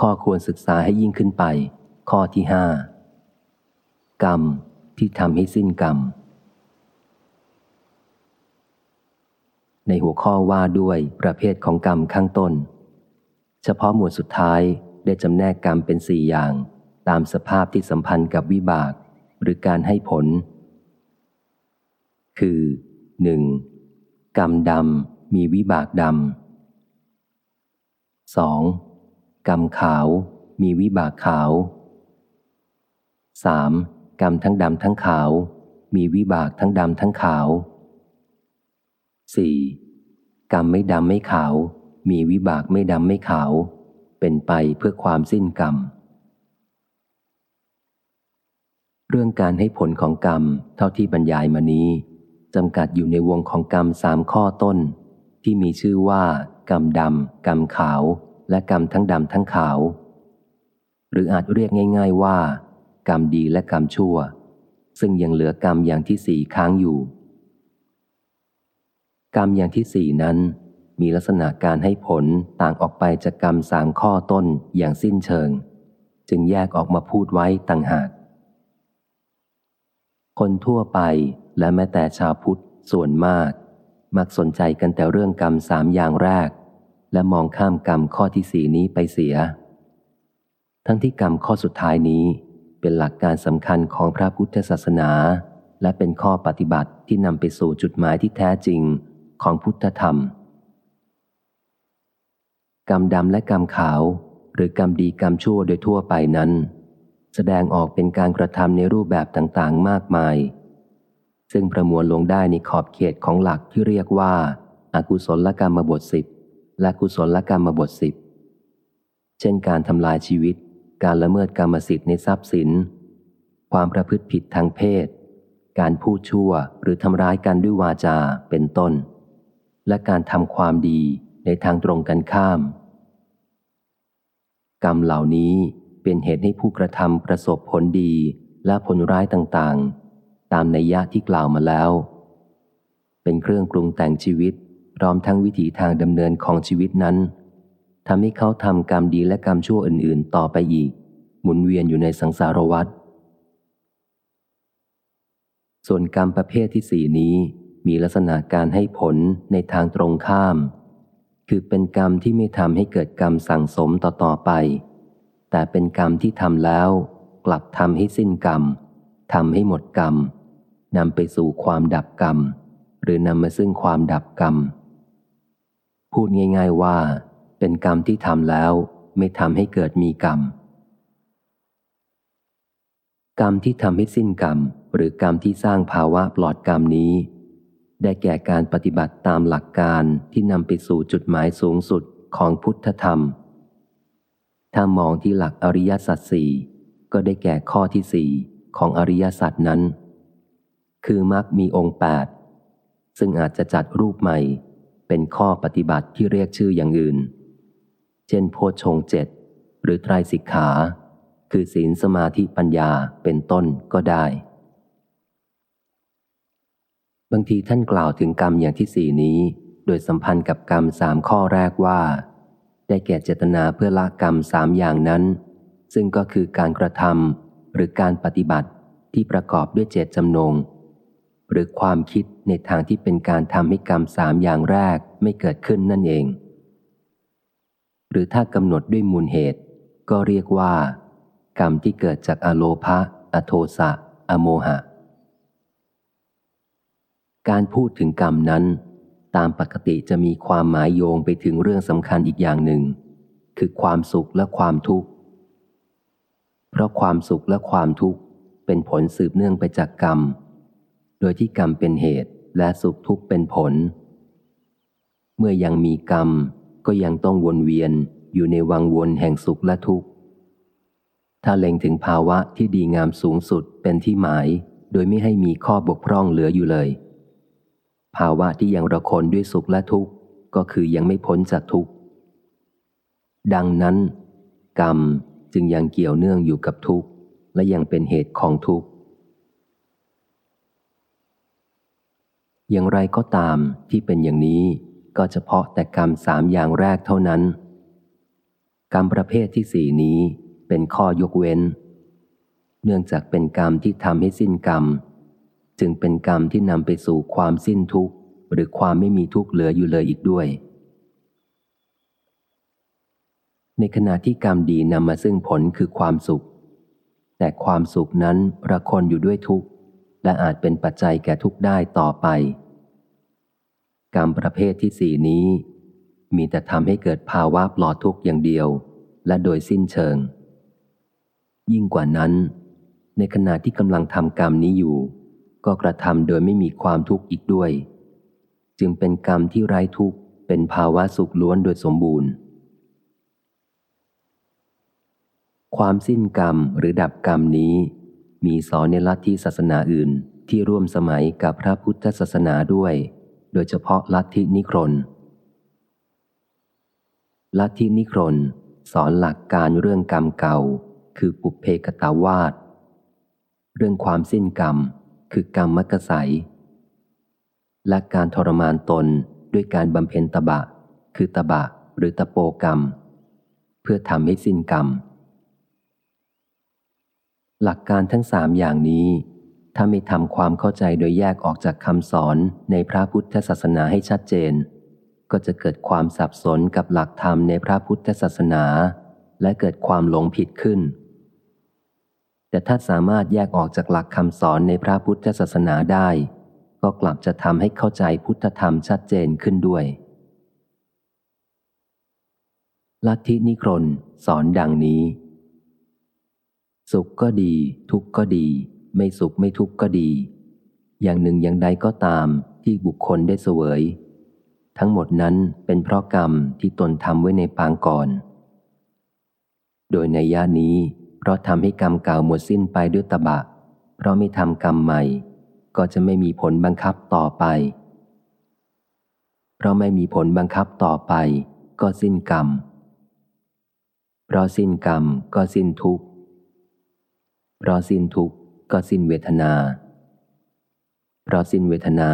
ข้อควรศึกษาให้ยิ่งขึ้นไป ข้อที่ห้ากรรมที่ทำให้สิ้นกรรม ในหัวข้อว่าด้วยประเภทของกรรมข้างต้น เฉพาะหมวดสุดท้ายได้จำแนกกรรมเป็นสี่อย่าง ตามสภาพที่สัมพันธ์กับวิบาก หรือการให้ผล คือ 1. กรรมดำมีวิบากดำ 2. กรรมขาว มีวิบากขาว 3. กรรมทั้งดำทั้งขาว มีวิบากทั้งดำทั้งขาว 4. กรรมไม่ดำไม่ขาว มีวิบากไม่ดำไม่ขาว เป็นไปเพื่อความสิ้นกรรม เรื่องการให้ผลของกรรมเท่าที่บรรยายมานี้จำกัดอยู่ในวงของกรรมสามข้อต้น ที่มีชื่อว่า กรรมดำกรรมขาว และกรรมทั้งดำทั้งขาว หรืออาจเรียกง่าย ๆว่า กรรมดีและกรรมชั่ว ซึ่งยังเหลือกรรมอย่างที่สี่ค้างอยู่ กรรมอย่างที่สี่นั้น มีลักษณะการให้ผลต่างออกไปจากกรรมสามข้อต้นอย่างสิ้นเชิง จึงแยกออกมาพูดไว้ต่างหาก คนทั่วไปและแม้แต่ชาวพุทธส่วนมาก มักสนใจกันแต่เรื่องกรรมสามอย่างแรก และมองข้ามกรรมข้อที่สี่นี้ไปเสีย ทั้งที่กรรมข้อสุดท้ายนี้เป็นหลักการสำคัญของพระพุทธศาสนา และเป็นข้อปฏิบัติที่นำไปสู่จุดหมายที่แท้จริงของพุทธธรรม กรรมดำและกรรมขาว หรือกรรมดีกรรมชั่วโดยทั่วไปนั้น แสดงออกเป็นการกระทำในรูปแบบต่างๆ มากมาย ซึ่งประมวลลงได้ในขอบเขตของหลักที่เรียกว่าอากุศลกรรมบทสิบ และกุศลกรรมบทสิบเช่นการทำลายชีวิต การละเมิดกรรมสิทธิ์ในทรัพย์สิน ความประพฤติผิดทางเพศ การพูดชั่วหรือทำร้ายกันด้วยวาจาเป็นต้น และการทำความดีในทางตรงกันข้าม กรรมเหล่านี้เป็นเหตุให้ผู้กระทำประสบผลดีและผลร้ายต่างๆ ตามนัยยะที่กล่าวมาแล้ว เป็นเครื่องปรุงแต่งชีวิต พร้อมทั้งวิถีทางดำเนินของชีวิตนั้นทำให้เขาทำกรรมดีและกรรมชั่วอื่น ๆ ต่อไปอีก หมุนเวียนอยู่ในสังสารวัฏส่วนกรรมประเภทที่สี่นี้มีลักษณะการให้ผลในทางตรงข้าม คือเป็นกรรมที่ไม่ทำให้เกิดกรรมสั่งสมต่อ ๆ ไป แต่เป็นกรรมที่ทำแล้ว กลับทำให้สิ้นกรรมทำให้หมดกรรมนำไปสู่ความดับกรรม หรือนำมาซึ่งความดับกรรม พูดง่าย ๆว่า เป็นกรรมที่ทำแล้วไม่ทำให้เกิดมีกรรม กรรมที่ทำให้สิ้นกรรม หรือกรรมที่สร้างภาวะปลอดกรรมนี้ ได้แก่การปฏิบัติตามหลักการที่นำไปสู่จุดหมายสูงสุดของพุทธธรรม ถ้ามองที่หลักอริยสัจสี่ก็ได้แก่ข้อที่สี่ของอริยสัจนั้น คือมักมีองค์แปดซึ่งอาจจะจัดรูปใหม่ เป็นข้อปฏิบัติที่เรียกชื่ออย่างอื่น เช่นโพชงเจ็ดหรือไตรสิกขา คือศีลสมาธิปัญญาเป็นต้นก็ได้ บางทีท่านกล่าวถึงกรรมอย่างที่สี่นี้ โดยสัมพันธ์กับกรรมสามข้อแรกว่า ได้แก่เจตนาเพื่อละกรรมสามอย่างนั้น ซึ่งก็คือการกระทำหรือการปฏิบัติที่ประกอบด้วยเจตจำนง หรือความคิดในทางที่เป็นการทำให้กรรมสามอย่างแรกไม่เกิดขึ้นนั่นเอง หรือถ้ากำหนดด้วยมูลเหตุ ก็เรียกว่า กรรมที่เกิดจากอโลภะอโทสะ อโมหะ การพูดถึงกรรมนั้น ตามปกติจะมีความหมายโยงไปถึงเรื่องสำคัญอีกอย่างหนึ่ง คือความสุขและความทุกข์ เพราะความสุขและความทุกข์เป็นผลสืบเนื่องไปจากกรรม โดยที่กรรมเป็นเหตุและสุขทุกข์เป็นผล เมื่อยังมีกรรมก็ยังต้องวนเวียนอยู่ในวังวนแห่งสุขและทุกข์ ถ้าเล็งถึงภาวะที่ดีงามสูงสุดเป็นที่หมาย โดยไม่ให้มีข้อบกพร่องเหลืออยู่เลย ภาวะที่ยังระคนด้วยสุขและทุกข์ก็คือยังไม่พ้นจากทุกข์ ดังนั้น กรรมจึงยังเกี่ยวเนื่องอยู่กับทุกข์ และยังเป็นเหตุของทุกข์ อย่างไรก็ตามที่เป็นอย่างนี้ก็เฉพาะแต่กรรมสามอย่างแรกเท่านั้น กรรมประเภทที่สี่นี้เป็นข้อยกเว้น เนื่องจากเป็นกรรมที่ทำให้สิ้นกรรม จึงเป็นกรรมที่นำไปสู่ความสิ้นทุกข์ หรือความไม่มีทุกข์เหลืออยู่เลยอีกด้วย ในขณะที่กรรมดีนำมาซึ่งผลคือความสุข แต่ความสุขนั้นประคนอยู่ด้วยทุกข์ และอาจเป็นปัจจัยแก่ทุกข์ได้ต่อไป กรรมประเภทที่สี่นี้ มีแต่ทำให้เกิดภาวะปลอดทุกข์อย่างเดียว และโดยสิ้นเชิง ยิ่งกว่านั้น ในขณะที่กำลังทำกรรมนี้อยู่ ก็กระทำโดยไม่มีความทุกข์อีกด้วย จึงเป็นกรรมที่ไร้ทุกข์เป็นภาวะสุขล้วนโดยสมบูรณ์ความสิ้นกรรมหรือดับกรรมนี้ มีสอนในลัทธิศาสนาอื่นที่ร่วมสมัยกับพระพุทธศาสนาด้วย โดยเฉพาะลัทธินิครนลัทธินิครนสอนหลักการเรื่องกรรมเก่า คือปุเพกตาวาสเรื่องความสิ้นกรรม คือกรรมมกสัย และการทรมานตนด้วยการบำเพ็ญตบะ คือตบะหรือตะโปกรรม เพื่อทำให้สิ้นกรรม หลักการทั้งสามอย่างนี้ ถ้าไม่ทำความเข้าใจโดยแยกออกจากคำสอนในพระพุทธศาสนาให้ชัดเจน ก็จะเกิดความสับสนกับหลักธรรมในพระพุทธศาสนา และเกิดความหลงผิดขึ้น แต่ถ้าสามารถแยกออกจากหลักคำสอนในพระพุทธศาสนาได้ ก็กลับจะทำให้เข้าใจพุทธธรรมชัดเจนขึ้นด้วยลัทธินิครนสอนดังนี้ สุขก็ดี ทุกข์ก็ดี ไม่สุขไม่ทุกข์ก็ดี อย่างหนึ่งอย่างใดก็ตามที่บุคคลได้เสวย ทั้งหมดนั้นเป็นเพราะกรรมที่ตนทำไว้ในปางก่อน โดยในย่านี้ เพราะทำให้กรรมเก่าหมดสิ้นไปด้วยตบะ เพราะไม่ทำกรรมใหม่ ก็จะไม่มีผลบังคับต่อไป เพราะไม่มีผลบังคับต่อไป ก็สิ้นกรรม เพราะสิ้นกรรมก็สิ้นทุกข์ เพราะสิ้นทุกข์ก็สิ้นเวทนา เพราะสิ้นเวทนา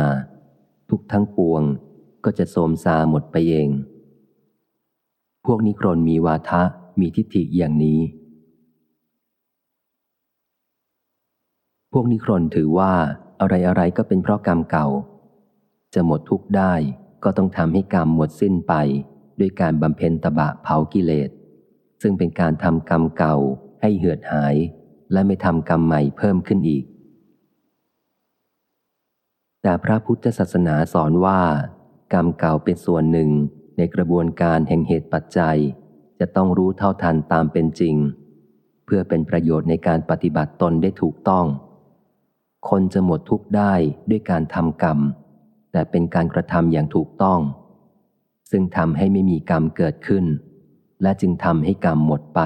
ทุกทั้งปวงก็จะโสมซาหมดไปเอง พวกนิครนมีวาทะมีทิฏฐิอย่างนี้ พวกนิครนถือว่าอะไรอะไรก็เป็นเพราะกรรมเก่า จะหมดทุกข์ได้ก็ต้องทำให้กรรมหมดสิ้นไปด้วยการบำเพ็ญตบะเผากิเลส ซึ่งเป็นการทำกรรมเก่าให้เหือดหาย และไม่ทำกรรมใหม่เพิ่มขึ้นอีก แต่พระพุทธศาสนาสอนว่า กรรมเก่าเป็นส่วนหนึ่งในกระบวนการแห่งเหตุปัจจัย จะต้องรู้เท่าทันตามเป็นจริง เพื่อเป็นประโยชน์ในการปฏิบัติตนได้ถูกต้อง คนจะหมดทุกข์ได้ด้วยการทำกรรม แต่เป็นการกระทำอย่างถูกต้อง ซึ่งทำให้ไม่มีกรรมเกิดขึ้น และจึงทำให้กรรมหมดไป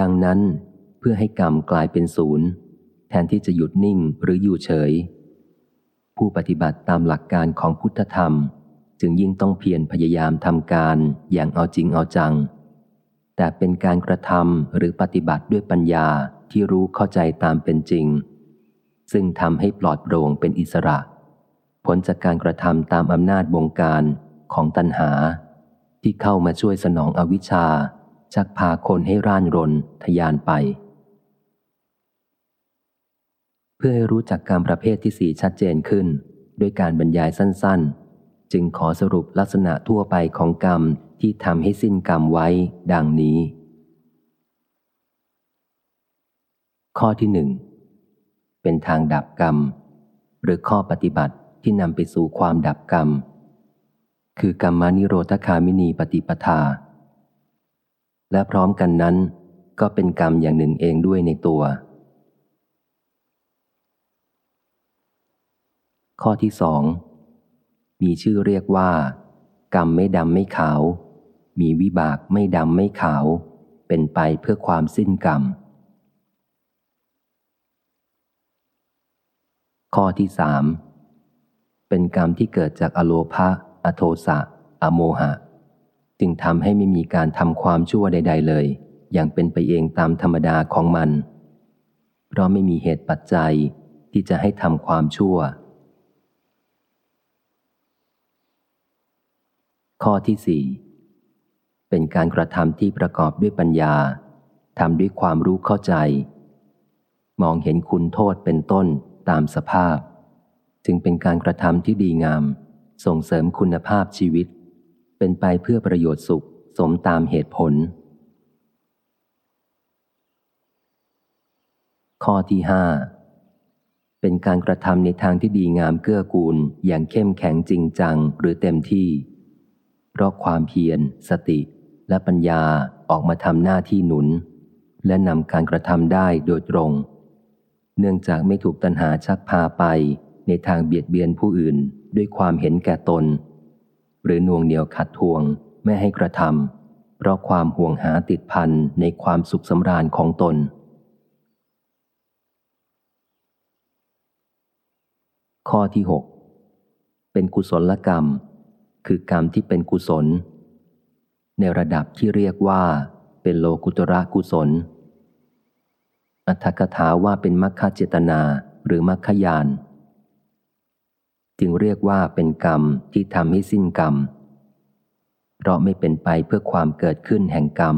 ดังนั้นเพื่อให้กรรมกลายเป็นศูนย์ แทนที่จะหยุดนิ่งหรืออยู่เฉย ผู้ปฏิบัติตามหลักการของพุทธธรรม จึงยิ่งต้องเพียรพยายามทำการอย่างเอาจริงเอาจัง แต่เป็นการกระทำหรือปฏิบัติด้วยปัญญาที่รู้เข้าใจตามเป็นจริง ซึ่งทำให้ปลอดโปร่งเป็นอิสระ ผลจากการกระทำตามอำนาจบงการของตัณหา ที่เข้ามาช่วยสนองอวิชชา ชักพาคนให้ร่านรนทยานไป เพื่อให้รู้จักการประเภทที่สี่ชัดเจนขึ้น ด้วยการบรรยายสั้น ๆ จึงขอสรุปลักษณะทั่วไปของกรรมที่ทำให้สิ้นกรรมไว้ดังนี้ ข้อที่หนึ่งเป็นทางดับกรรม หรือข้อปฏิบัติที่นำไปสู่ความดับกรรม คือกรรมานิโรธคามินีปฏิปทา และพร้อมกันนั้น ก็เป็นกรรมอย่างหนึ่งเองด้วยในตัว ข้อที่สองมีชื่อเรียกว่า กรรมไม่ดำไม่ขาว มีวิบากไม่ดำไม่ขาว เป็นไปเพื่อความสิ้นกรรม ข้อที่สามเป็นกรรมที่เกิดจากอโลภะอโทสะ อโมหะ จึงทำให้ไม่มีการทำความชั่วใด ๆ เลย อย่างเป็นไปเองตามธรรมดาของมัน เพราะไม่มีเหตุปัจจัยที่จะให้ทำความชั่ว ข้อที่สี่เป็นการกระทำที่ประกอบด้วยปัญญาทำด้วยความรู้เข้าใจ มองเห็นคุณโทษเป็นต้นตามสภาพ จึงเป็นการกระทำที่ดีงาม ส่งเสริมคุณภาพชีวิต เป็นไปเพื่อประโยชน์สุขสมตามเหตุผล ข้อที่ห้าเป็นการกระทำในทางที่ดีงามเกื้อกูลอย่างเข้มแข็งจริงจังหรือเต็มที่ เพราะความเพียร สติและปัญญาออกมาทำหน้าที่หนุน และนำการกระทำได้โดยตรง เนื่องจากไม่ถูกตัณหาชักพาไปในทางเบียดเบียนผู้อื่นด้วยความเห็นแก่ตน หรือน่วงเหนียวขัดทวงไม่ให้กระทำเพราะความห่วงหาติดพันในความสุขสำราญของตน ข้อที่ 6 เป็นกุศลกรรม คือกรรมที่เป็นกุศล ในระดับที่เรียกว่า เป็นโลกุตระกุศล อัตถกถาว่าเป็นมัคคเจตนาหรือมัคคยาน จึงเรียกว่าเป็นกรรมที่ทำให้สิ้นกรรม เพราะไม่เป็นไปเพื่อความเกิดขึ้นแห่งกรรม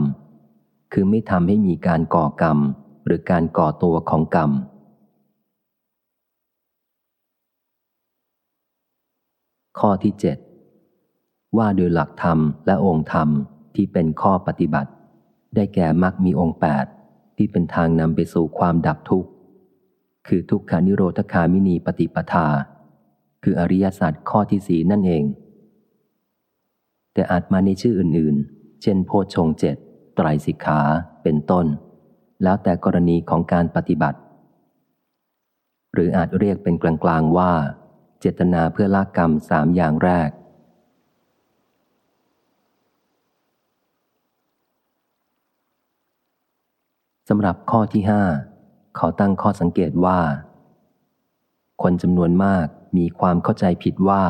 คือไม่ทำให้มีการก่อกรรม หรือการก่อตัวของกรรม ข้อที่ 7 ว่าโดยหลักธรรมและองค์ธรรมที่เป็นข้อปฏิบัติ ได้แก่มักมีองค์ 8 ที่เป็นทางนำไปสู่ความดับทุกข์ คือทุกขานิโรธคามินีปฏิปทา คืออริยสัจข้อที่สีนั่นเอง แต่อาจมาในชื่ออื่นๆ เช่น โพชงเจ็ดไตรสิกขาเป็นต้น แล้วแต่กรณีของการปฏิบัติ หรืออาจเรียกเป็นกลางๆว่า เจตนาเพื่อละกรรมสามอย่างแรก สำหรับข้อที่ห้าเขาตั้งข้อสังเกตว่า คนจำนวนมาก มีความเข้าใจผิดว่า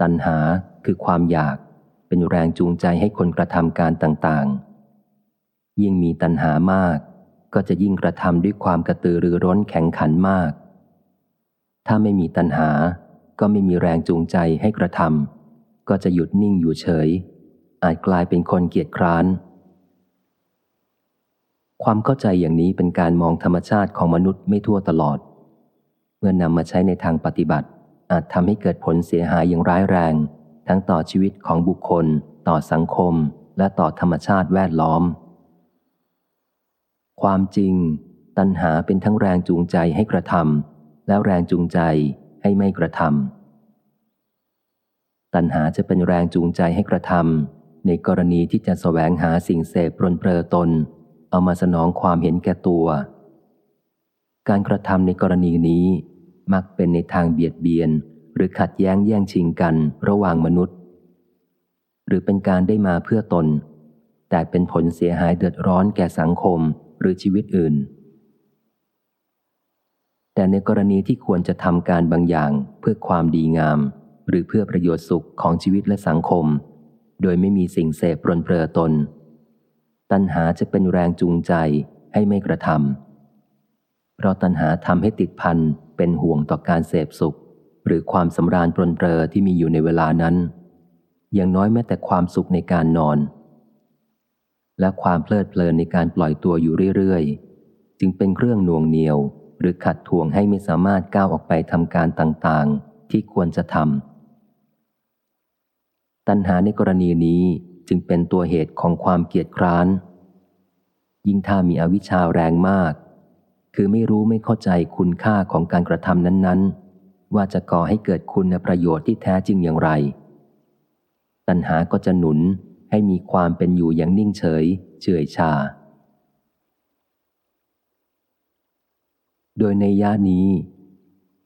ตัณหาคือความอยากเป็นแรงจูงใจให้คนกระทำการต่างๆ ยิ่งมีตัณหามาก ก็จะยิ่งกระทำด้วยความกระตือรือร้นแข็งขันมาก ถ้าไม่มีตัณหาก็ไม่มีแรงจูงใจให้กระทำก็จะหยุดนิ่งอยู่เฉย อาจกลายเป็นคนเกียจคร้าน ความเข้าใจอย่างนี้เป็นการมองธรรมชาติของมนุษย์ไม่ทั่วตลอด เมื่อนำมาใช้ในทางปฏิบัติ อาจทำให้เกิดผลเสียหายอย่างร้ายแรง ทั้งต่อชีวิตของบุคคล ต่อสังคม และต่อธรรมชาติแวดล้อม ความจริง ตัณหาเป็นทั้งแรงจูงใจให้กระทำแล้วแรงจูงใจให้ไม่กระทำตัณหาจะเป็นแรงจูงใจให้กระทำในกรณีที่จะสแสวงหาสิ่งเสพปรนเปรอตน เอามาสนองความเห็นแก่ตัว การกระทำในกรณีนี้ มักเป็นในทางเบียดเบียน หรือขัดแย้งแย่งชิงกันระหว่างมนุษย์ หรือเป็นการได้มาเพื่อตน แต่เป็นผลเสียหายเดือดร้อนแก่สังคมหรือชีวิตอื่น แต่ในกรณีที่ควรจะทำการบางอย่างเพื่อความดีงาม หรือเพื่อประโยชน์สุขของชีวิตและสังคม โดยไม่มีสิ่งเสพปรนเปรอตน ตัณหาจะเป็นแรงจูงใจให้ไม่กระทำเพราะตัณหาทำให้ติดพัน เป็นห่วงต่อการเสพสุข หรือความสำราญปรนเปรอที่มีอยู่ในเวลานั้น อย่างน้อยแม้แต่ความสุขในการนอน และความเพลิดเพลินในการปล่อยตัวอยู่เรื่อยๆ จึงเป็นเครื่องน่วงเหนียว หรือขัดทวงให้ไม่สามารถก้าวออกไปทำการต่างๆ ที่ควรจะทำตัณหาในกรณีนี้จึงเป็นตัวเหตุของความเกียดคร้าน ยิ่งถ้ามีอวิชชาแรงมาก คือไม่รู้ไม่เข้าใจคุณค่าของการกระทำนั้นๆ ว่าจะก่อให้เกิดคุณประโยชน์ที่แท้จริงอย่างไร ตัณหาก็จะหนุนให้มีความเป็นอยู่อย่างนิ่งเฉย เฉยชา โดยในย่านี้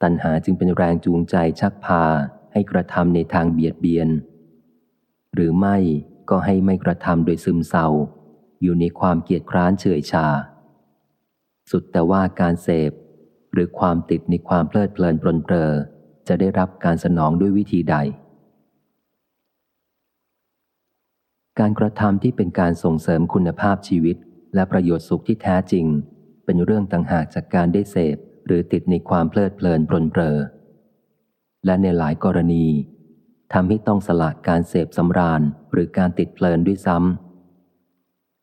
ตัณหาจึงเป็นแรงจูงใจชักพาให้กระทำในทางเบียดเบียน หรือไม่ก็ให้ไม่กระทำโดยซึมเศร้า อยู่ในความเกียดคร้านเฉยชา สุดแต่ว่าการเสพ หรือความติดในความเพลิดเพลินปลนเปลอจะได้รับการสนองด้วยวิธีใด การกระทำที่เป็นการส่งเสริมคุณภาพชีวิต และประโยชน์สุขที่แท้จริง เป็นเรื่องต่างหากจากการได้เสพ หรือติดในความเพลิดเพลินปลนเปลอและในหลายกรณีทำให้ต้องสละการเสพสำราญหรือการติดเพลินด้วยซ้ำ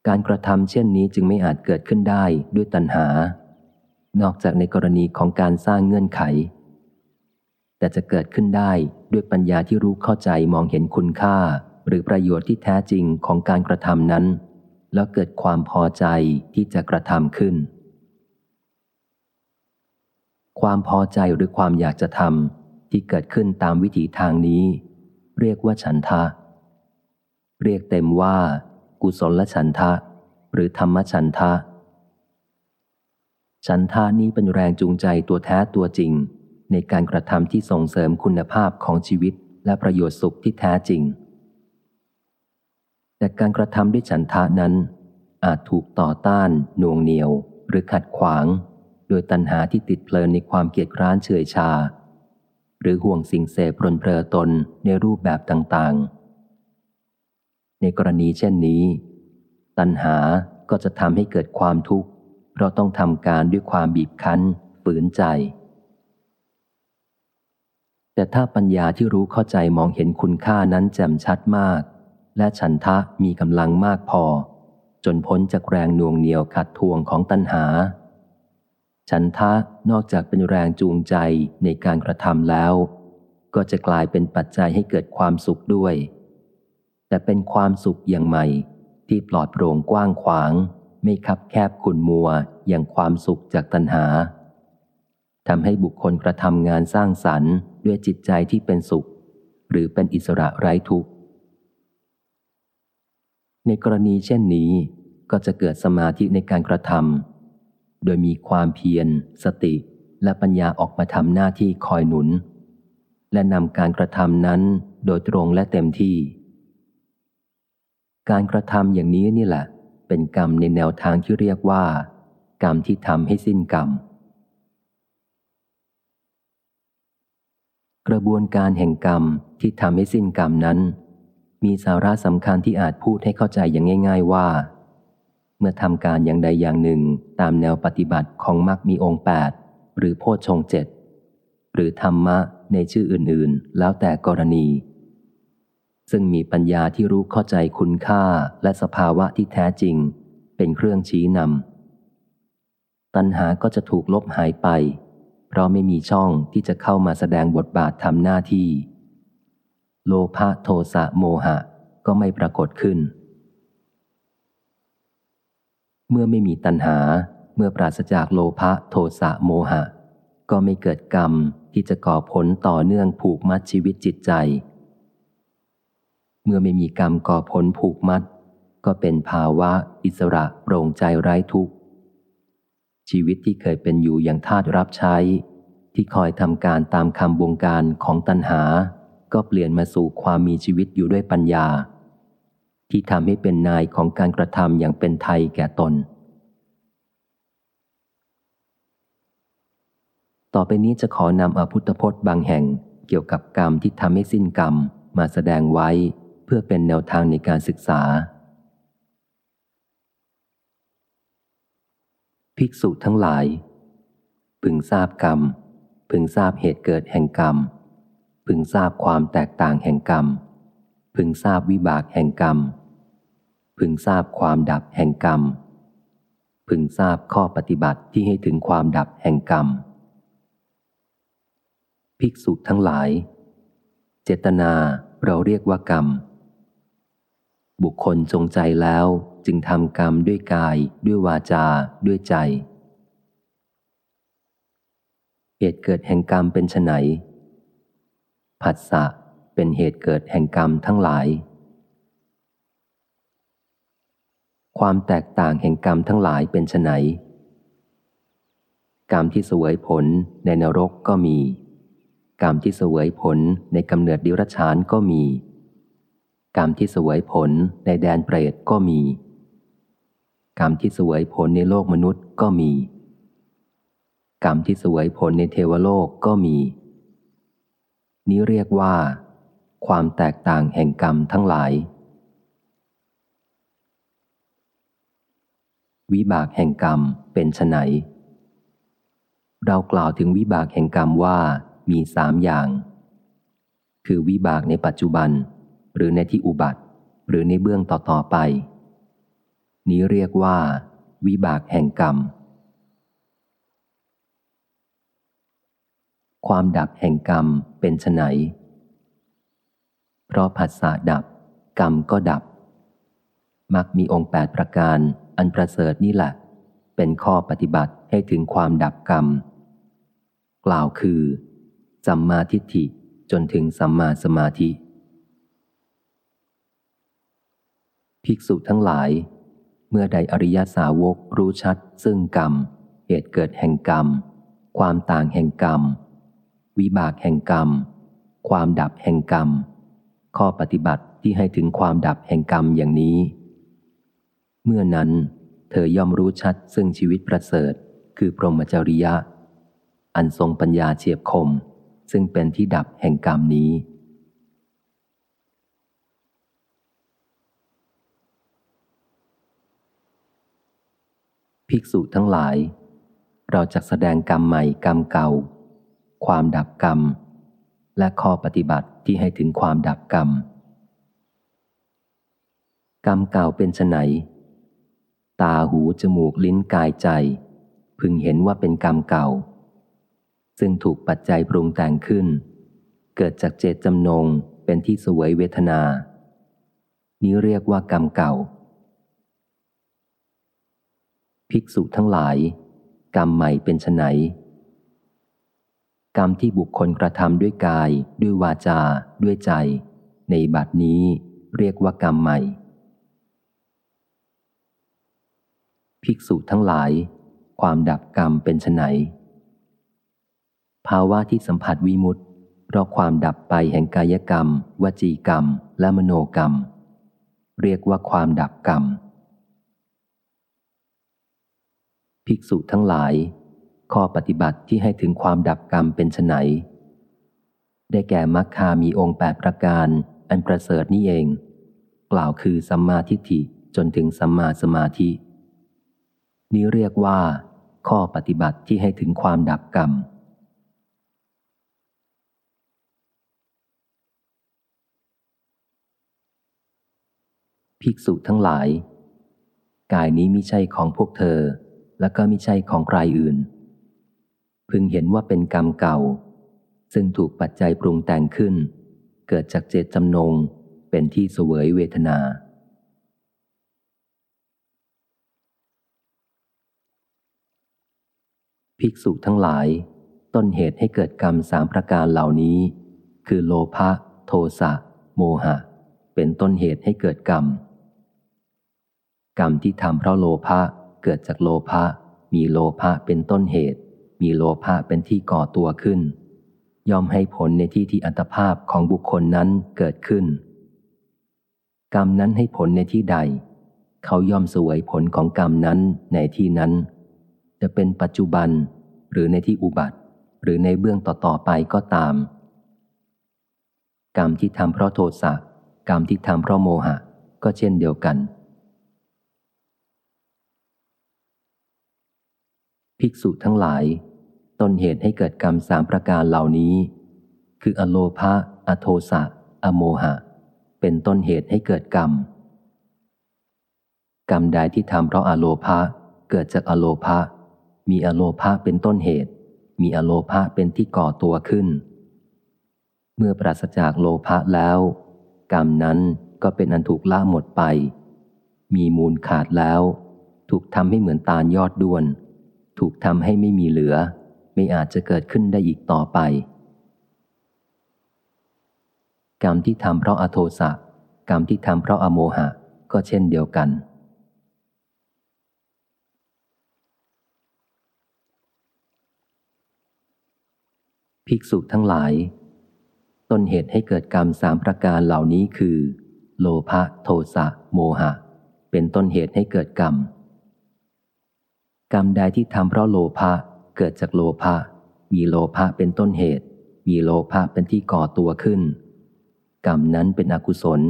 การกระทำเช่นนี้จึงไม่อาจเกิดขึ้นได้ด้วยตัณหา นอกจากในกรณีของการสร้างเงื่อนไข แต่จะเกิดขึ้นได้ด้วยปัญญาที่รู้เข้าใจมองเห็นคุณค่า หรือประโยชน์ที่แท้จริงของการกระทำนั้น แล้วเกิดความพอใจที่จะกระทำขึ้น ความพอใจหรือความอยากจะทำที่เกิดขึ้นตามวิถีทางนี้ เรียกว่าฉันทะ เรียกเต็มว่า กุศลฉันทะ หรือธรรมฉันทะ ฉันทานี้เป็นแรงจูงใจตัวแท้ตัวจริง ในการกระทำที่ส่งเสริมคุณภาพของชีวิตและประโยชน์สุขที่แท้จริง แต่การกระทำด้วยฉันทะนั้น อาจถูกต่อต้านหน่วงเหนียว หรือขัดขวาง โดยตัณหาที่ติดเพลินในความเกียดคร้านเฉยชา หรือห่วงสิ่งเสพรนเพลอตนในรูปแบบต่างๆ ในกรณีเช่นนี้ ตัณหาก็จะทำให้เกิดความทุกข์ เพราะต้องทำการด้วยความบีบคั้นฝืนใจ แต่ถ้าปัญญาที่รู้เข้าใจมองเห็นคุณค่านั้นแจ่มชัดมาก และฉันทะมีกำลังมากพอ จนพ้นจากแรงน่วงเหนียวขัดทวงของตัณหา ฉันทะนอกจากเป็นแรงจูงใจในการกระทำแล้ว ก็จะกลายเป็นปัจจัยให้เกิดความสุขด้วย แต่เป็นความสุขอย่างใหม่ ที่ปลอดโปร่งกว้างขวาง ไม่คับแคบขุนมัวอย่างความสุขจากตัณหาทำให้บุคคลกระทำงานสร้างสรรค์ด้วยจิตใจที่เป็นสุข หรือเป็นอิสระไร้ทุกข์ ในกรณีเช่นนี้ ก็จะเกิดสมาธิในการกระทำโดยมีความเพียร สติ และปัญญาออกมาทำหน้าที่คอยหนุน และนำการกระทำนั้นโดยตรงและเต็มที่ การกระทำอย่างนี้นี่แหละ เป็นกรรมในแนวทางที่เรียกว่า กรรมที่ทำให้สิ้นกรรม กระบวนการแห่งกรรมที่ทำให้สิ้นกรรมนั้น มีสาระสำคัญที่อาจพูดให้เข้าใจอย่างง่าย ๆว่า เมื่อทำการอย่างใดอย่างหนึ่งตามแนวปฏิบัติของมรรคมีองค์แปดหรือโพชฌงเจ็ดหรือธรรมะในชื่ออื่นๆ แล้วแต่กรณี ซึ่งมีปัญญาที่รู้เข้าใจคุณค่าและสภาวะที่แท้จริง เป็นเครื่องชี้นำตัณหาก็จะถูกลบหายไป เพราะไม่มีช่องที่จะเข้ามาแสดงบทบาททำหน้าที่ โลภะโทสะโมหะก็ไม่ปรากฏขึ้น เมื่อไม่มีตัณหาเมื่อปราศจากโลภะโทสะโมหะ ก็ไม่เกิดกรรมที่จะก่อผลต่อเนื่องผูกมัดชีวิตจิตใจ มื่อไม่มีกรรมก่อผลผูกมัด ก็เป็นภาวะอิสระโปร่งใจไร้ทุกข์ ชีวิตที่เคยเป็นอยู่อย่างทาตรับใช้ ที่คอยทำการตามคำบงการของตัณหา ก็เปลี่ยนมาสู่ความมีชีวิตอยู่ด้วยปัญญา ที่ทำให้เป็นนายของการกระทำอย่างเป็นไทยแก่ตน ต่อไปนี้จะขอนำอพุทธพจน์บางแห่งเกี่ยวกับกรรมที่ทำให้สิ้นกรรมมาแสดงไว้ พื่อเป็นแนวทางในการศึกษา ภิกษุทั้งหลาย พึงทราบกรรม พึงทราบเหตุเกิดแห่งกรรม พึงทราบความแตกต่างแห่งกรรม พึงทราบวิบากแห่งกรรม พึงทราบความดับแห่งกรรม พึงทราบข้อปฏิบัติที่ให้ถึงความดับแห่งกรรม ภิกษุทั้งหลาย เจตนาเราเรียกว่ากรรม บุคคลจงใจแล้วจึงทำกรรมด้วยกาย ด้วยวาจา ด้วยใจ เหตุเกิดแห่งกรรมเป็นไนผัสสะเป็นเหตุเกิดแห่งกรรมทั้งหลาย ความแตกต่างแห่งกรรมทั้งหลายเป็นไนกรรมที่สวยผลในนรกก็มี กรรมที่สวยผลในกำเนิดดิรัชานก็มี กรรมที่สวยผลในแดนเปรตก็มี กรรมที่สวยผลในโลกมนุษย์ก็มี กรรมที่สวยผลในเทวโลกก็มี นี้เรียกว่า ความแตกต่างแห่งกรรมทั้งหลาย วิบากแห่งกรรมเป็นไนเรากล่าวถึงวิบากแห่งกรรมว่ามีสามอย่าง คือวิบากในปัจจุบัน หรือในที่อุบัติ หรือในเบื้องต่อๆไป นี้เรียกว่า วิบากแห่งกรรม ความดับแห่งกรรมเป็นไนเพราะผัสสะดับ กรรมก็ดับ มักมีองค์แปดประการ อันประเสริฐนี่แหละ เป็นข้อปฏิบัติให้ถึงความดับกรรม กล่าวคือสัมมาทิฏฐิจนถึงสัมมาสมาธิ ภิกษุทั้งหลาย เมื่อใดอริยสาวกรู้ชัด ซึ่งกรรม เหตุเกิดแห่งกรรม ความต่างแห่งกรรม วิบากแห่งกรรม ความดับแห่งกรรม ข้อปฏิบัติที่ให้ถึงความดับแห่งกรรมอย่างนี้ เมื่อนั้น เธอย่อมรู้ชัดซึ่งชีวิตประเสริฐ คือพรหมจริยะ อันทรงปัญญาเฉียบคม ซึ่งเป็นที่ดับแห่งกรรมนี้ ภิกษุทั้งหลาย เราจะแสดงกรรมใหม่กรรมเก่า ความดับกรรม และข้อปฏิบัติที่ให้ถึงความดับกรรม กรรมเก่าเป็นไนตาหูจมูกลิ้นกายใจ พึงเห็นว่าเป็นกรรมเก่า ซึ่งถูกปัจจัยปรุงแต่งขึ้น เกิดจากเจตจำนงเป็นที่สวยเวทนา นี้เรียกว่ากรรมเก่า ภิกษุทั้งหลาย กรรมใหม่เป็นไนกรรมที่บุคคลกระทำด้วยกาย ด้วยวาจา ด้วยใจ ในบัดนี้เรียกว่ากรรมใหม่ ภิกษุทั้งหลาย ความดับกรรมเป็นไนภาวะที่สัมผัสวิมุตต์เพราะความดับไปแห่งกายกรรม วจีกรรม และมโนกรรม เรียกว่าความดับกรรม ภิกษุทั้งหลาย ข้อปฏิบัติที่ให้ถึงความดับกรรมเป็นไนได้แก่มรรคามีองค์แปดประการ อันประเสริฐนี้เอง กล่าวคือสัมมาทิฏฐิจนถึงสัมมาสมาธิ นี้เรียกว่า ข้อปฏิบัติที่ให้ถึงความดับกรรมภิกษุทั้งหลาย กายนี้มิใช่ของพวกเธอ และก็มิใช่ของใครอื่น พึงเห็นว่าเป็นกรรมเก่า ซึ่งถูกปัจจัยปรุงแต่งขึ้น เกิดจากเจตจำนงเป็นที่เสวยเวทนาภิกษุทั้งหลาย ต้นเหตุให้เกิดกรรมสามประการเหล่านี้ คือโลภะโทสะโมหะ เป็นต้นเหตุให้เกิดกรรม กรรมที่ทำเพราะโลภะ เกิดจากโลภะ มีโลภะเป็นต้นเหตุ มีโลภะเป็นที่ก่อตัวขึ้น ย่อมให้ผลในที่ที่อัตภาพของบุคคลนั้นเกิดขึ้น กรรมนั้นให้ผลในที่ใด เขาย่อมสวยผลของกรรมนั้นในที่นั้น จะเป็นปัจจุบันหรือในที่อุบัติ หรือในเบื้องต่อๆไปก็ตาม กรรมที่ทำเพราะโทสะกรรมที่ทำเพราะโมหะ ก็เช่นเดียวกัน ภิกษุทั้งหลาย ต้นเหตุให้เกิดกรรมสามประการเหล่านี้ คืออโลภะอโทสะ อโมหะ เป็นต้นเหตุให้เกิดกรรม กรรมใดที่ทำเพราะอโลภะเกิดจากอโลภะมีอโลภะเป็นต้นเหตุ มีอโลภะเป็นที่ก่อตัวขึ้น เมื่อปราศจากโลภะแล้ว กรรมนั้นก็เป็นอันถูกละหมดไป มีมูลขาดแล้ว ถูกทำให้เหมือนตาลยอดด้วน ถูกทำให้ไม่มีเหลือ ไม่อาจจะเกิดขึ้นได้อีกต่อไป กรรมที่ทำเพราะอโทสะกรรมที่ทำเพราะอโมหะ ก็เช่นเดียวกัน ภิกษุทั้งหลาย ต้นเหตุให้เกิดกรรมสามประการเหล่านี้คือ โลภะโทสะโมหะ เป็นต้นเหตุให้เกิดกรรม กรรมใดที่ทำเพราะโลภะเกิดจากโลภะมีโลภะเป็นต้นเหตุ มีโลภะเป็นที่ก่อตัวขึ้น กรรมนั้นเป็นอกุศล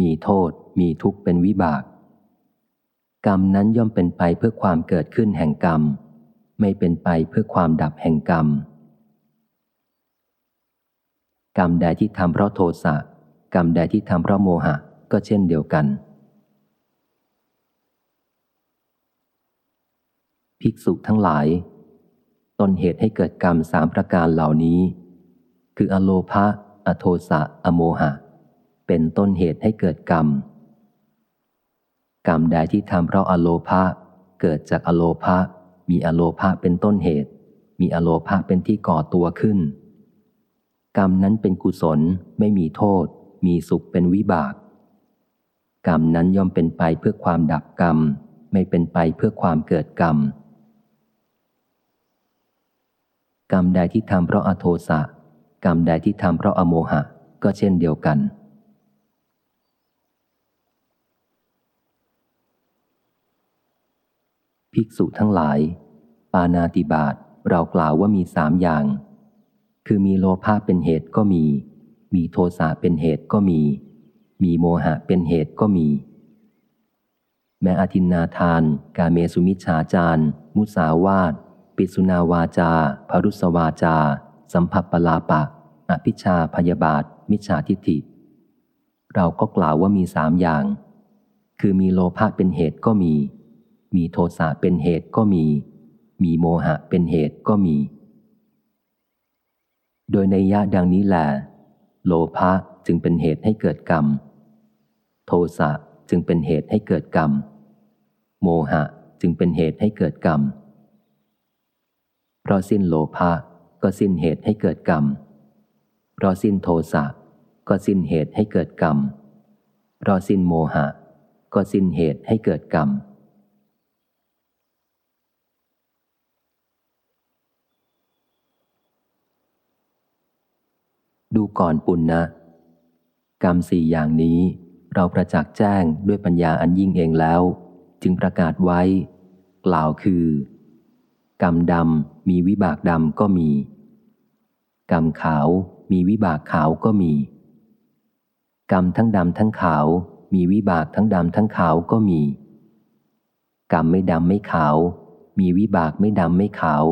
มีโทษ มีทุกข์เป็นวิบาก กรรมนั้นย่อมเป็นไปเพื่อความเกิดขึ้นแห่งกรรม ไม่เป็นไปเพื่อความดับแห่งกรรม กรรมใดที่ทำเพราะโทสะกรรมใดที่ทำเพราะโมหะ ก็เช่นเดียวกัน ภิกษุทั้งหลาย ต้นเหตุให้เกิดกรรมสามประการเหล่านี้ คืออโลภะอโทสะอโมหะ เป็นต้นเหตุให้เกิดกรรม กรรมใดที่ทำเพราะอโลภะเกิดจากอโลภะมีอโลภะเป็นต้นเหตุ มีอโลภะเป็นที่ก่อตัวขึ้น กรรมนั้นเป็นกุศลไม่มีโทษ มีสุขเป็นวิบาก กรรมนั้นย่อมเป็นไปเพื่อความดับกรรม ไม่เป็นไปเพื่อความเกิดกรรม กรรมใดที่ทำเพราะอโทสะกรรมใดที่ทำเพราะอโมหะ ก็เช่นเดียวกัน ภิกษุทั้งหลาย ปานาติบาตเรากล่าวว่ามีสามอย่าง คือมีโลภะเป็นเหตุก็มี มีโทสะเป็นเหตุก็มี มีโมหะเป็นเหตุก็มี แม้อธินนาทาน กาเมสุมิชฌาจารมุสาวาต ปิสุนาวาจาพรุสวาจา สัมผัสปลาปะ อภิชาพยาบาท มิจฉาทิฏฐิ เราก็กล่าวว่ามีสามอย่าง คือมีโลภะเป็นเหตุก็มี มีโทสะเป็นเหตุก็มี มีโมหะเป็นเหตุก็มี โดยในยะดังนี้แหละโลภะจึงเป็นเหตุให้เกิดกรรม โทสะจึงเป็นเหตุให้เกิดกรรม โมหะจึงเป็นเหตุให้เกิดกรรม เพราะสิ้นโลภะก็สิ้นเหตุให้เกิดกรรม เพราะสิ้นโทสะก็สิ้นเหตุให้เกิดกรรม เพราะสิ้นโมหะ ก็สิ้นเหตุให้เกิดกรรม ดูก่อนปุณนะ กรรมสี่อย่างนี้เราประจักษ์แจ้งด้วยปัญญาอันยิ่งเองแล้ว จึงประกาศไว้ กล่าวคือ กรรมดำมีวิบากดำก็มี กรรมขาวมีวิบากขาวก็มี กรรมทั้งดำทั้งขาว มีวิบากทั้งดำทั้งขาวก็มี กรรมไม่ดำไม่ขาว มีวิบากไม่ดำไม่ขาว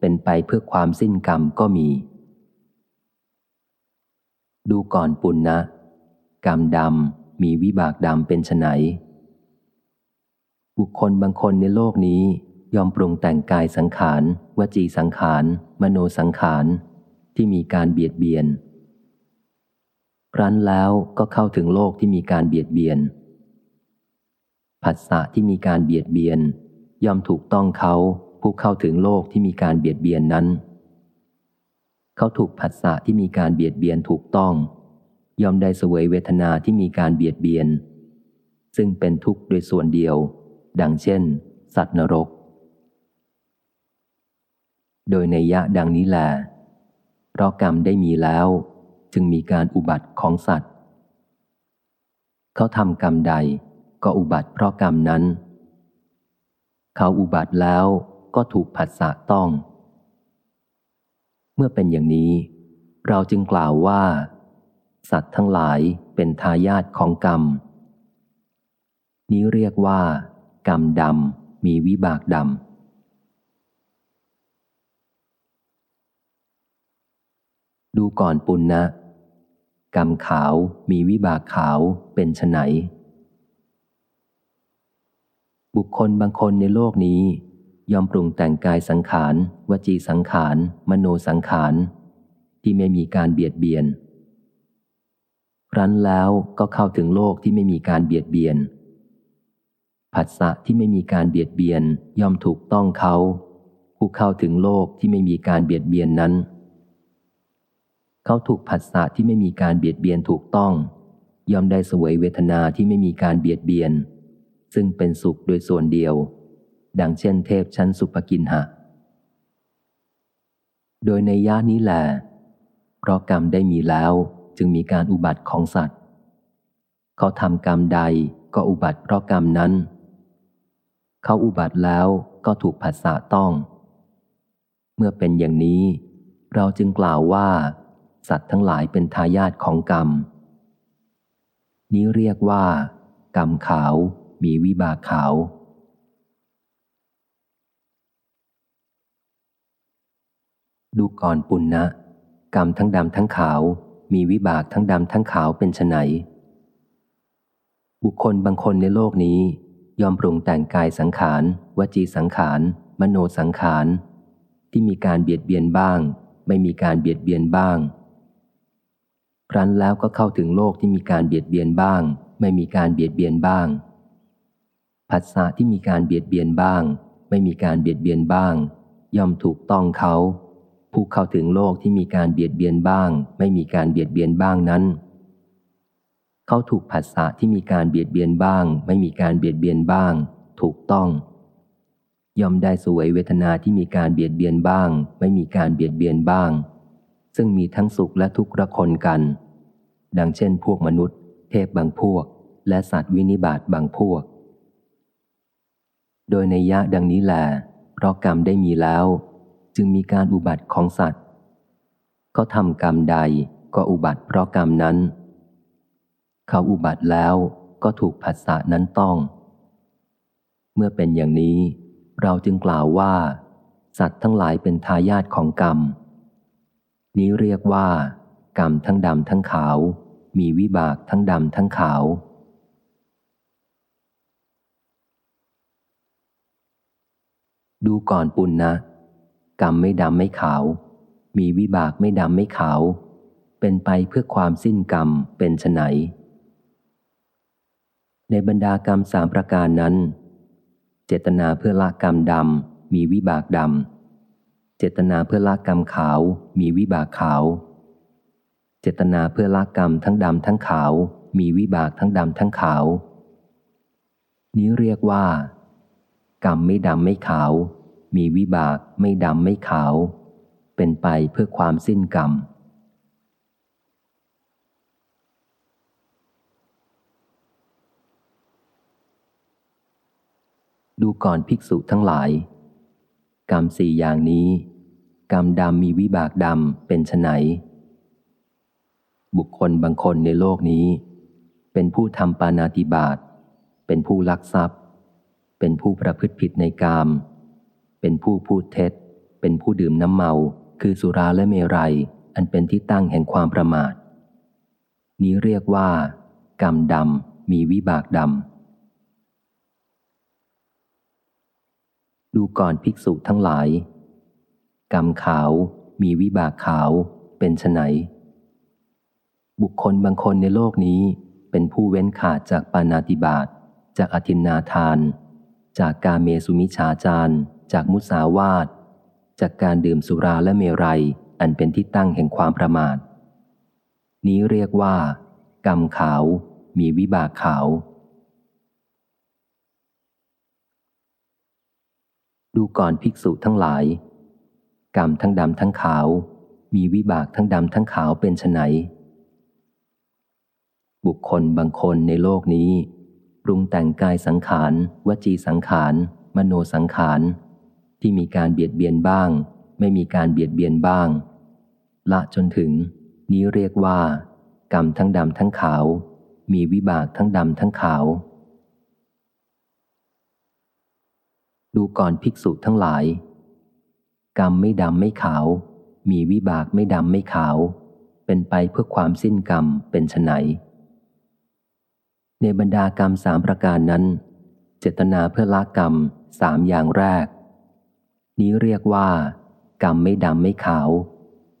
เป็นไปเพื่อความสิ้นกรรมก็มี ดูก่อนปุณนะ กรรมดำมีวิบากดำเป็นไฉนบุคคลบางคนในโลกนี้ ยอมปรุงแต่งกายสังขาร วจีสังขาร มโนสังขาร ที่มีการเบียดเบียน ครั้นแล้วก็เข้าถึงโลกที่มีการเบียดเบียน ผัสสะที่มีการเบียดเบียน ย่อมถูกต้องเขาผู้เข้าถึงโลกที่มีการเบียดเบียนนั้น เขาถูกผัสสะที่มีการเบียดเบียนถูกต้อง ย่อมได้เสวยเวทนาที่มีการเบียดเบียน ซึ่งเป็นทุกข์โดยส่วนเดียว ดังเช่น สัตว์นรก โดยในยะดังนี้แหละเพราะกรรมได้มีแล้ว จึงมีการอุบัติของสัตว์ เขาทำกรรมใดก็อุบัติเพราะกรรมนั้น เขาอุบัติแล้วก็ถูกผัสสะต้อง เมื่อเป็นอย่างนี้ เราจึงกล่าวว่า สัตว์ทั้งหลายเป็นทายาทของกรรม นี้เรียกว่า กรรมดำมีวิบากดำ ดูก่อนปุณนะ กรรมขาวมีวิบากขาวเป็นไนบุคคลบางคนในโลกนี้ ยอมปรุงแต่งกายสังขาร วจีสังขาร มโนสังขาร ที่ไม่มีการเบียดเบียน ครั้นแล้วก็เข้าถึงโลกที่ไม่มีการเบียดเบียน ผัสสะที่ไม่มีการเบียดเบียนย่อมถูกต้องเขา ผู้เข้าถึงโลกที่ไม่มีการเบียดเบียนนั้น เขาถูกผัสสะที่ไม่มีการเบียดเบียนถูกต้อง ย่อมได้สวยเวทนาที่ไม่มีการเบียดเบียน ซึ่งเป็นสุขโดยส่วนเดียว ดังเช่นเทพชั้นสุปกินหะ โดยในย่านี้แหละเพราะกรรมได้มีแล้วจึงมีการอุบัติของสัตว์ เขาทำกรรมใดก็อุบัติเพราะกรรมนั้น เขาอุบัติแล้วก็ถูกผัสสะต้อง เมื่อเป็นอย่างนี้ เราจึงกล่าวว่า สัตว์ทั้งหลายเป็นทายาทของกรรม นี้เรียกว่า กรรมขาวมีวิบากขาว ดูก่อนปุณนะกรรมทั้งดำทั้งขาว มีวิบากทั้งดำทั้งขาวเป็นไนบุคคลบางคนในโลกนี้ ยอมปรุงแต่งกายสังขาร วจีสังขาร มโนสังขาร ที่มีการเบียดเบียนบ้าง ไม่มีการเบียดเบียนบ้าง ครั้นแล้วก็เข้าถึงโลกที่มีการเบียดเบียนบ้าง ไม่มีการเบียดเบียนบ้าง ผัสสะที่มีการเบียดเบียนบ้าง ไม่มีการเบียดเบียนบ้าง ย่อมถูกต้องเขา ผู้เข้าถึงโลกที่มีการเบียดเบียนบ้าง ไม่มีการเบียดเบียนบ้างนั้น เขาถูกผัสสะที่มีการเบียดเบียนบ้าง ไม่มีการเบียดเบียนบ้าง ถูกต้อง ย่อมได้สวยเวทนาที่มีการเบียดเบียนบ้าง ไม่มีการเบียดเบียนบ้าง ซึ่งมีทั้งสุขและทุกข์ระคนกัน ดังเช่นพวกมนุษย์ เทพบางพวก และสัตว์วินิบาตบางพวก โดยในยะดังนี้แหลเพราะกรรมได้มีแล้ว จึงมีการอุบัติของสัตว์ก็ทำกรรมใดก็อุบัติเพราะกรรมนั้น เขาอุบัติแล้วก็ถูกผัสสะนั้นต้อง เมื่อเป็นอย่างนี้ เราจึงกล่าวว่า สัตว์ทั้งหลายเป็นทายาทของกรรม นี้เรียกว่า กรรมทั้งดำทั้งขาว มีวิบากทั้งดำทั้งขาว ดูก่อนปุณนะ กรรมไม่ดำไม่ขาว มีวิบากไม่ดำไม่ขาว เป็นไปเพื่อความสิ้นกรรมเป็นไฉนในบรรดากรรมสามประการนั้น เจตนาเพื่อละกรรมดำมีวิบากดำ เจตนาเพื่อละกรรมขาว มีวิบากขาว เจตนาเพื่อละกรรมทั้งดำทั้งขาว มีวิบากทั้งดำทั้งขาว นี้เรียกว่า กรรมไม่ดำไม่ขาว มีวิบากไม่ดำไม่ขาว เป็นไปเพื่อความสิ้นกรรมดูก่อนภิกษุทั้งหลาย กรรมสี่อย่างนี้ กรรมดำมีวิบากดำเป็นไนบุคคลบางคนในโลกนี้ เป็นผู้ทำปานาติบาตเป็นผู้ลักทรัพย์ เป็นผู้ประพฤติผิดในกาม เป็นผู้พูดเท็จ เป็นผู้ดื่มน้ำเมา คือสุราและเมรัย อันเป็นที่ตั้งแห่งความประมาท นี้เรียกว่า กรรมดำมีวิบากดำ ดูก่อนภิกษุทั้งหลาย กรรมขาวมีวิบากขาวเป็นไนบุคคลบางคนในโลกนี้เป็นผู้เว้นขาดจากปานาติบาตจากอธินนาทาน จากกาเมสุมิชาจารจากมุสาวาทจากการดื่มสุราและเมรัย อันเป็นที่ตั้งแห่งความประมาท นี้เรียกว่า กรรมขาวมีวิบากขาว ดูก่อนภิกษุทั้งหลาย กรรมทั้งดำทั้งขาว มีวิบากทั้งดำทั้งขาวเป็นไนบุคคลบางคนในโลกนี้ ปรุงแต่งกายสังขาร วจีสังขาร มโนสังขาร ที่มีการเบียดเบียนบ้าง ไม่มีการเบียดเบียนบ้าง ละจนถึง นี้เรียกว่า กรรมทั้งดำทั้งขาว มีวิบากทั้งดำทั้งขาว ดูก่อนภิกษุทั้งหลาย กรรมไม่ดำไม่ขาว มีวิบากไม่ดำไม่ขาว เป็นไปเพื่อความสิ้นกรรมเป็นไฉนในบรรดากรรมสามประการนั้น เจตนาเพื่อละกรรมสามอย่างแรก นี้เรียกว่า กรรมไม่ดำไม่ขาว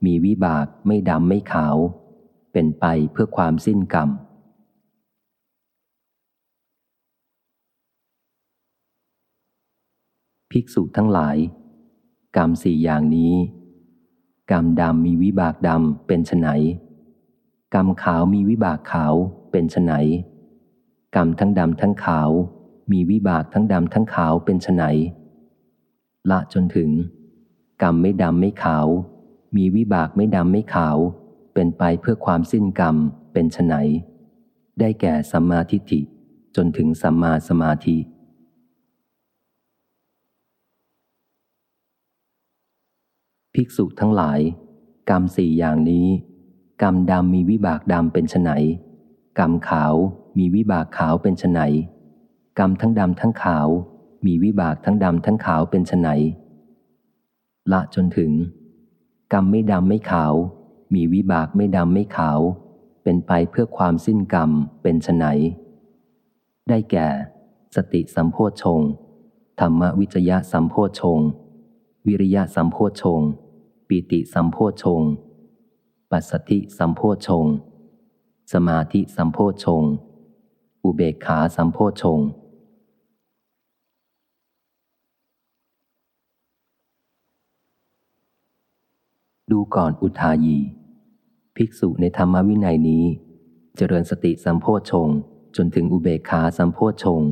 มีวิบากไม่ดำไม่ขาว เป็นไปเพื่อความสิ้นกรรม ภิกษุทั้งหลาย กรรมสี่อย่างนี้ กรรมดำมีวิบากดำเป็นไนกรรมขาวมีวิบากขาวเป็นไนกรรมทั้งดำทั้งขาว มีวิบากทั้งดำทั้งขาวเป็นไนละจนถึง กรรมไม่ดำไม่ขาว มีวิบากไม่ดำไม่ขาว เป็นไปเพื่อความสิ้นกรรมเป็นไนได้แก่สัมมาทิฏฐิจนถึงสัมมาสมาธิ ภิกษุทั้งหลาย กรรมสี่อย่างนี้ กรรมดำมีวิบากดำเป็นไนกรรมขาวมีวิบากขาวเป็นไนกรรมทั้งดำทั้งขาว มีวิบากทั้งดำทั้งขาวเป็นไนละจนถึง กรรมไม่ดำไม่ขาว มีวิบากไม่ดำไม่ขาว เป็นไปเพื่อความสิ้นกรรมเป็นไฉนได้แก่ สติสัมโพชงธรรมวิจยะสัมโพชงวิริยะสัมโพชง ปิติสัมโพชง ปัสสติสัมโพชง สมาธิสัมโพชง อุเบกขาสัมโพชง ดูก่อนอุทายี ภิกษุในธรรมวินัยนี้ เจริญสติสัมโพชง จนถึงอุเบกขาสัมโพชง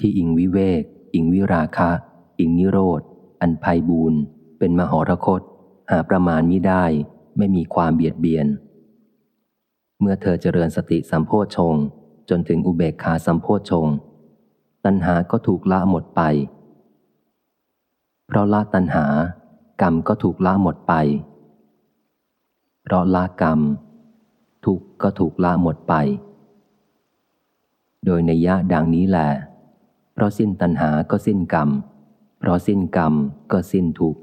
ที่อิงวิเวก อิงวิราคะ อิงนิโรธ อันภัยบูนเป็นมหรคต หาประมาณมิได้ ไม่มีความเบียดเบียน เมื่อเธอเจริญสติสัมโพชฌงจนถึงอุเบกขาสัมโพชฌงตัณหาก็ถูกละหมดไป เพราะละตัณหากรรมก็ถูกละหมดไป เพราะละกรรม ทุกก็ถูกละหมดไป โดยในยะดังนี้แหละเพราะสิ้นตัณหาก็สิ้นกรรม เพราะสิ้นกรรมก็สิ้นทุก